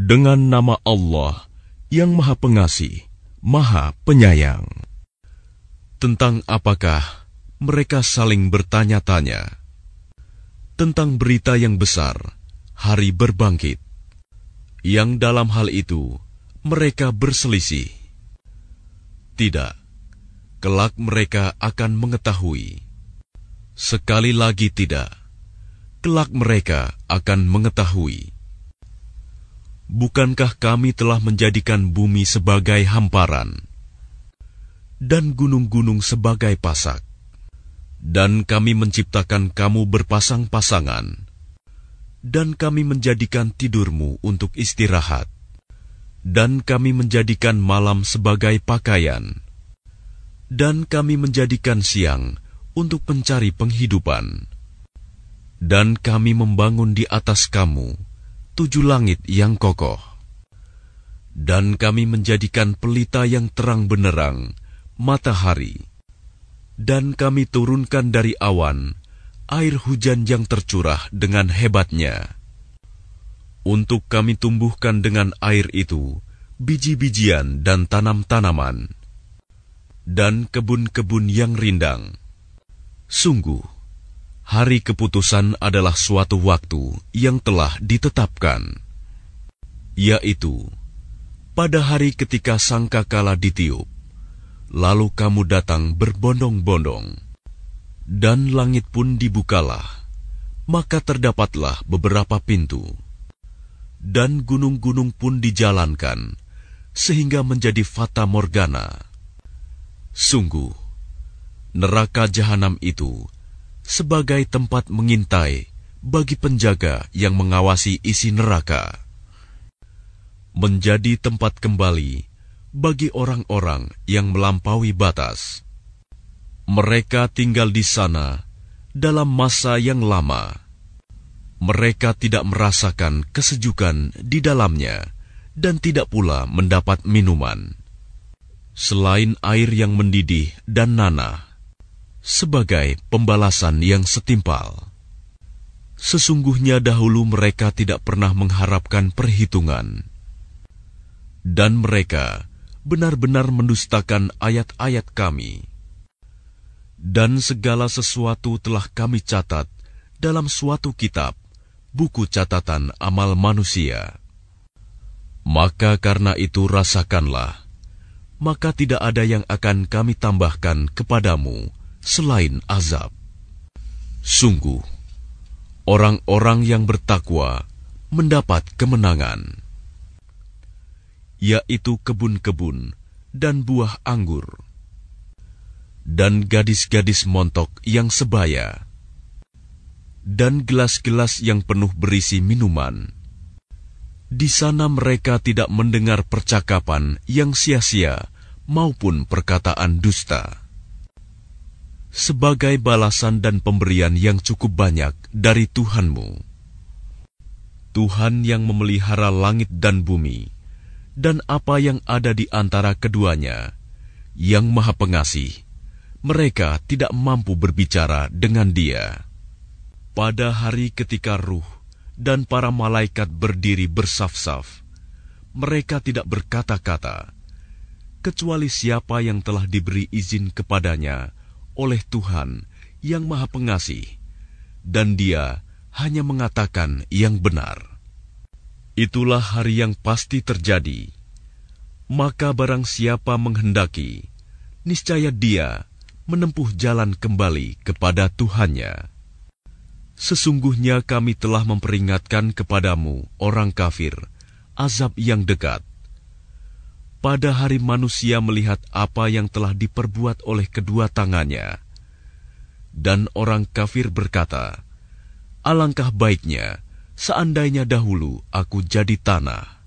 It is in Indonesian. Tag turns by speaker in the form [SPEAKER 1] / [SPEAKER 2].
[SPEAKER 1] Dengan nama Allah yang Maha Pengasih, Maha Penyayang. Tentang apakah mereka saling bertanya-tanya? Tentang berita yang besar, hari berbangkit. Yang dalam hal itu mereka berselisih. Tidak, kelak mereka akan mengetahui. Sekali lagi tidak, kelak mereka akan mengetahui. Bukankah kami telah menjadikan bumi sebagai hamparan dan gunung-gunung sebagai pasak? Dan kami menciptakan kamu berpasang-pasangan, dan kami menjadikan tidurmu untuk istirahat, dan kami menjadikan malam sebagai pakaian, dan kami menjadikan siang untuk mencari penghidupan, dan kami membangun di atas kamu tujuh langit yang kokoh. Dan kami menjadikan pelita yang terang benerang, matahari. Dan kami turunkan dari awan air hujan yang tercurah dengan hebatnya. Untuk kami tumbuhkan dengan air itu biji-bijian dan tanam-tanaman, dan kebun-kebun yang rindang. Sungguh, hari keputusan adalah suatu waktu yang telah ditetapkan, yaitu pada hari ketika sangkakala ditiup, lalu kamu datang berbondong-bondong, dan langit pun dibukalah, maka terdapatlah beberapa pintu, dan gunung-gunung pun dijalankan, sehingga menjadi fata morgana. Sungguh, neraka jahanam itu sebagai tempat mengintai bagi penjaga yang mengawasi isi neraka, menjadi tempat kembali bagi orang-orang yang melampaui batas. Mereka tinggal di sana dalam masa yang lama. Mereka tidak merasakan kesejukan di dalamnya dan tidak pula mendapat minuman selain air yang mendidih dan nanah sebagai pembalasan yang setimpal. Sesungguhnya dahulu mereka tidak pernah mengharapkan perhitungan, dan mereka benar-benar mendustakan ayat-ayat Kami, dan segala sesuatu telah Kami catat dalam suatu kitab, buku catatan amal manusia. Maka karena itu rasakanlah, maka tidak ada yang akan kami tambahkan kepadamu selain azab. Sungguh, orang-orang yang bertakwa mendapat kemenangan, yaitu kebun-kebun dan buah anggur, dan gadis-gadis montok yang sebaya, dan gelas-gelas yang penuh berisi minuman. Di sana mereka tidak mendengar percakapan yang sia-sia maupun perkataan dusta sebagai balasan dan pemberian yang cukup banyak dari Tuhanmu. Tuhan yang memelihara langit dan bumi, dan apa yang ada di antara keduanya, yang Maha Pengasih, mereka tidak mampu berbicara dengan Dia. Pada hari ketika ruh dan para malaikat berdiri bersaf-saf, mereka tidak berkata-kata, kecuali siapa yang telah diberi izin kepadanya oleh Tuhan yang Maha Pengasih, dan Dia hanya mengatakan yang benar. Itulah hari yang pasti terjadi. Maka barang siapa menghendaki, niscaya dia menempuh jalan kembali kepada Tuhannya. Sesungguhnya kami telah memperingatkan kepadamu, orang kafir, azab yang dekat pada hari manusia melihat apa yang telah diperbuat oleh kedua tangannya. Dan orang kafir berkata, Alangkah baiknya seandainya dahulu aku jadi tanah.